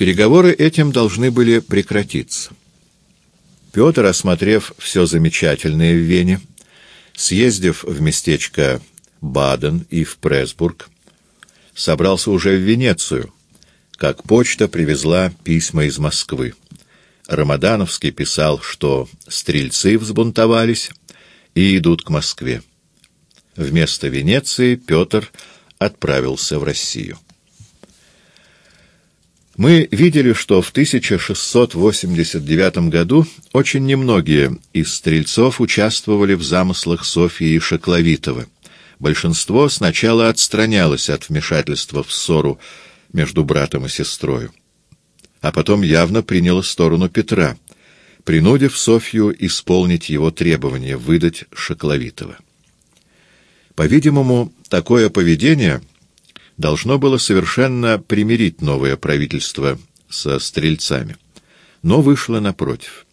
Переговоры этим должны были прекратиться. Петр, осмотрев все замечательное в Вене, съездив в местечко Баден и в Пресбург, собрался уже в Венецию, как почта привезла письма из Москвы. Рамадановский писал, что стрельцы взбунтовались и идут к Москве. Вместо Венеции Петр отправился в Россию. Мы видели, что в 1689 году очень немногие из стрельцов участвовали в замыслах Софии Шакловитова. Большинство сначала отстранялось от вмешательства в ссору между братом и сестрою, а потом явно приняло сторону Петра, принудив Софью исполнить его требование выдать Шакловитова. По-видимому, такое поведение должно было совершенно примирить новое правительство со стрельцами, но вышло напротив.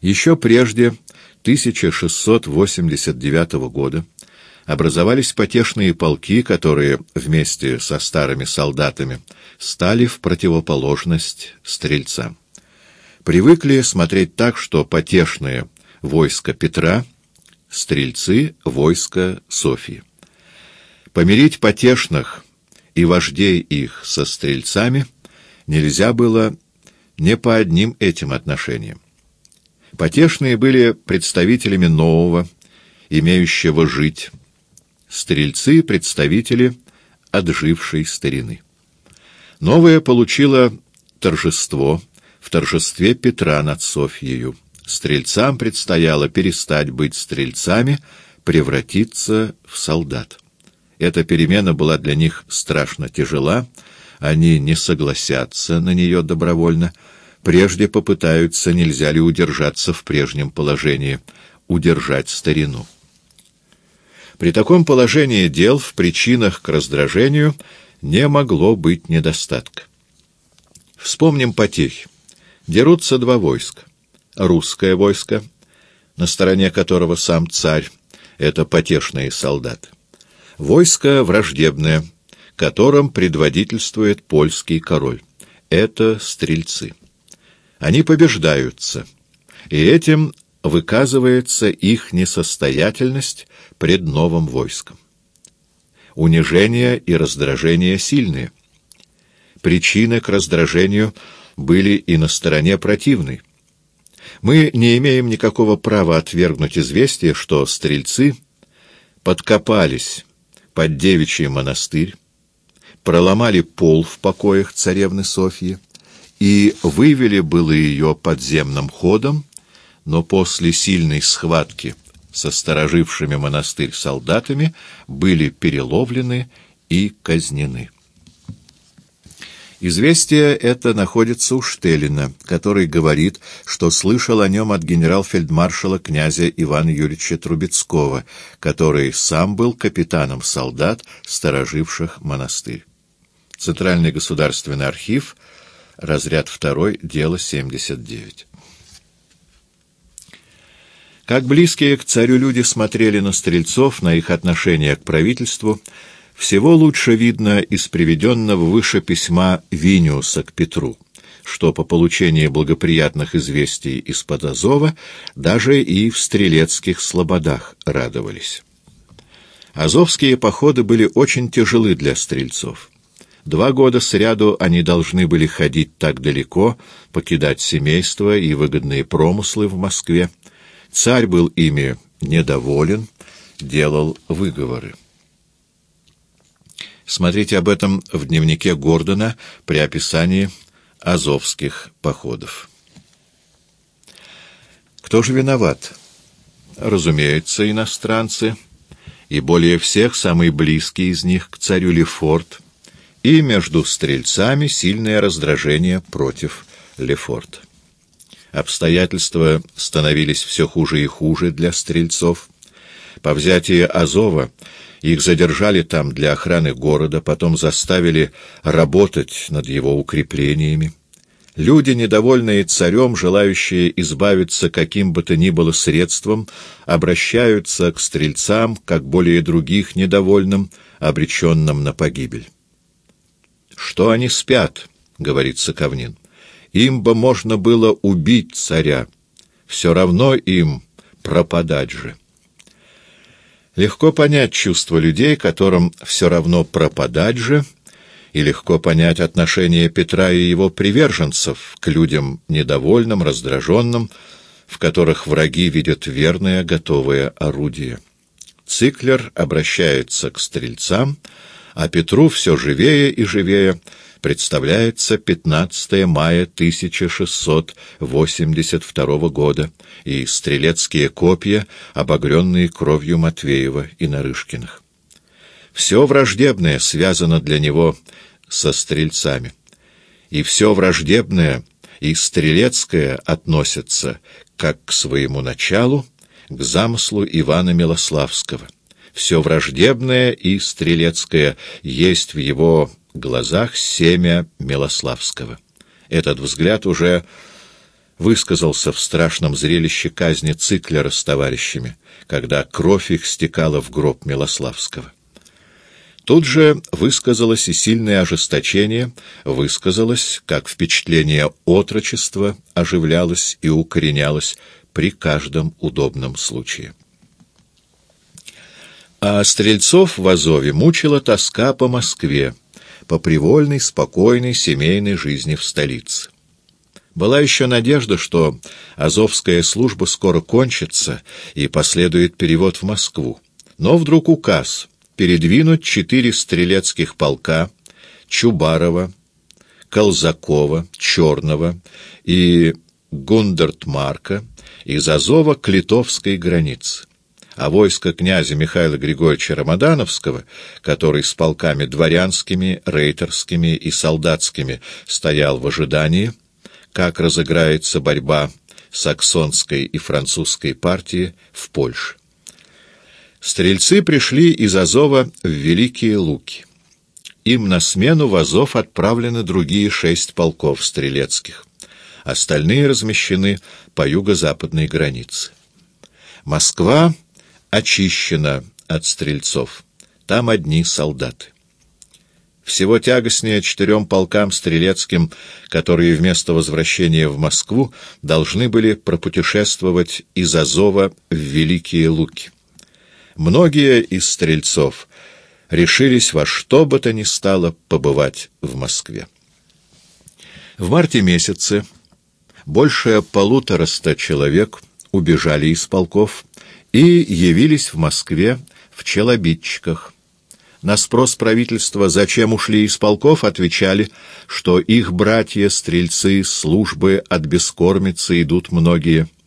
Еще прежде 1689 года образовались потешные полки, которые вместе со старыми солдатами стали в противоположность стрельцам. Привыкли смотреть так, что потешные войска Петра, стрельцы войска Софии. Помирить потешных и вождей их со стрельцами нельзя было не по одним этим отношениям. Потешные были представителями нового, имеющего жить, стрельцы — представители отжившей старины. Новое получило торжество в торжестве Петра над Софьею. Стрельцам предстояло перестать быть стрельцами, превратиться в солдат. Эта перемена была для них страшно тяжела, они не согласятся на нее добровольно, прежде попытаются, нельзя ли удержаться в прежнем положении, удержать старину. При таком положении дел в причинах к раздражению не могло быть недостатка. Вспомним потехи. Дерутся два войска. Русское войско, на стороне которого сам царь, это потешные солдаты Войско враждебное, которым предводительствует польский король. Это стрельцы. Они побеждаются, и этим выказывается их несостоятельность пред новым войском. Унижение и раздражение сильные. Причины к раздражению были и на стороне противной. Мы не имеем никакого права отвергнуть известие, что стрельцы подкопались под девичий монастырь, проломали пол в покоях царевны Софьи и вывели было ее подземным ходом, но после сильной схватки со сторожившими монастырь солдатами были переловлены и казнены. Известие это находится у Штелина, который говорит, что слышал о нем от генерал-фельдмаршала князя Ивана Юрьевича Трубецкого, который сам был капитаном солдат, стороживших монастырь. Центральный государственный архив, разряд 2, дело 79. Как близкие к царю люди смотрели на стрельцов, на их отношение к правительству – всего лучше видно из приведенного выше письма Виниуса к Петру, что по получении благоприятных известий из-под Азова даже и в стрелецких слободах радовались. Азовские походы были очень тяжелы для стрельцов. Два года сряду они должны были ходить так далеко, покидать семейство и выгодные промыслы в Москве. Царь был ими недоволен, делал выговоры. Смотрите об этом в дневнике Гордона при описании азовских походов. Кто же виноват? Разумеется, иностранцы, и более всех самый близкий из них к царю Лефорт, и между стрельцами сильное раздражение против Лефорта. Обстоятельства становились все хуже и хуже для стрельцов. По взятии Азова их задержали там для охраны города, потом заставили работать над его укреплениями. Люди, недовольные царем, желающие избавиться каким бы то ни было средством, обращаются к стрельцам, как более других недовольным, обреченным на погибель. «Что они спят?» — говорит Соковнин. Им бы можно было убить царя. Все равно им пропадать же. Легко понять чувства людей, которым все равно пропадать же, и легко понять отношение Петра и его приверженцев к людям недовольным, раздраженным, в которых враги видят верное, готовое орудие. Циклер обращается к стрельцам, а Петру все живее и живее представляется 15 мая 1682 года и стрелецкие копья, обогренные кровью Матвеева и Нарышкиных. Все враждебное связано для него со стрельцами, и все враждебное и стрелецкое относится как к своему началу, к замыслу Ивана Милославского. Все враждебное и стрелецкое есть в его глазах семя Милославского. Этот взгляд уже высказался в страшном зрелище казни Циклера с товарищами, когда кровь их стекала в гроб Милославского. Тут же высказалось и сильное ожесточение, высказалось, как впечатление отрочества оживлялось и укоренялось при каждом удобном случае. А стрельцов в Азове мучила тоска по Москве, по привольной, спокойной семейной жизни в столице. Была еще надежда, что азовская служба скоро кончится и последует перевод в Москву. Но вдруг указ передвинуть четыре стрелецких полка Чубарова, Колзакова, Черного и Гундертмарка из Азова к литовской границе а войско князя Михаила Григорьевича Рамадановского, который с полками дворянскими, рейтерскими и солдатскими стоял в ожидании, как разыграется борьба саксонской и французской партии в Польше. Стрельцы пришли из Азова в Великие Луки. Им на смену в Азов отправлены другие шесть полков стрелецких. Остальные размещены по юго-западной границе. Москва очищена от стрельцов. Там одни солдаты. Всего тягостнее четырем полкам стрелецким, которые вместо возвращения в Москву должны были пропутешествовать из Азова в Великие Луки. Многие из стрельцов решились во что бы то ни стало побывать в Москве. В марте месяце больше полутораста человек убежали из полков и явились в Москве в челобитчиках. На спрос правительства, зачем ушли из полков, отвечали, что их братья-стрельцы службы от бескормицы идут многие –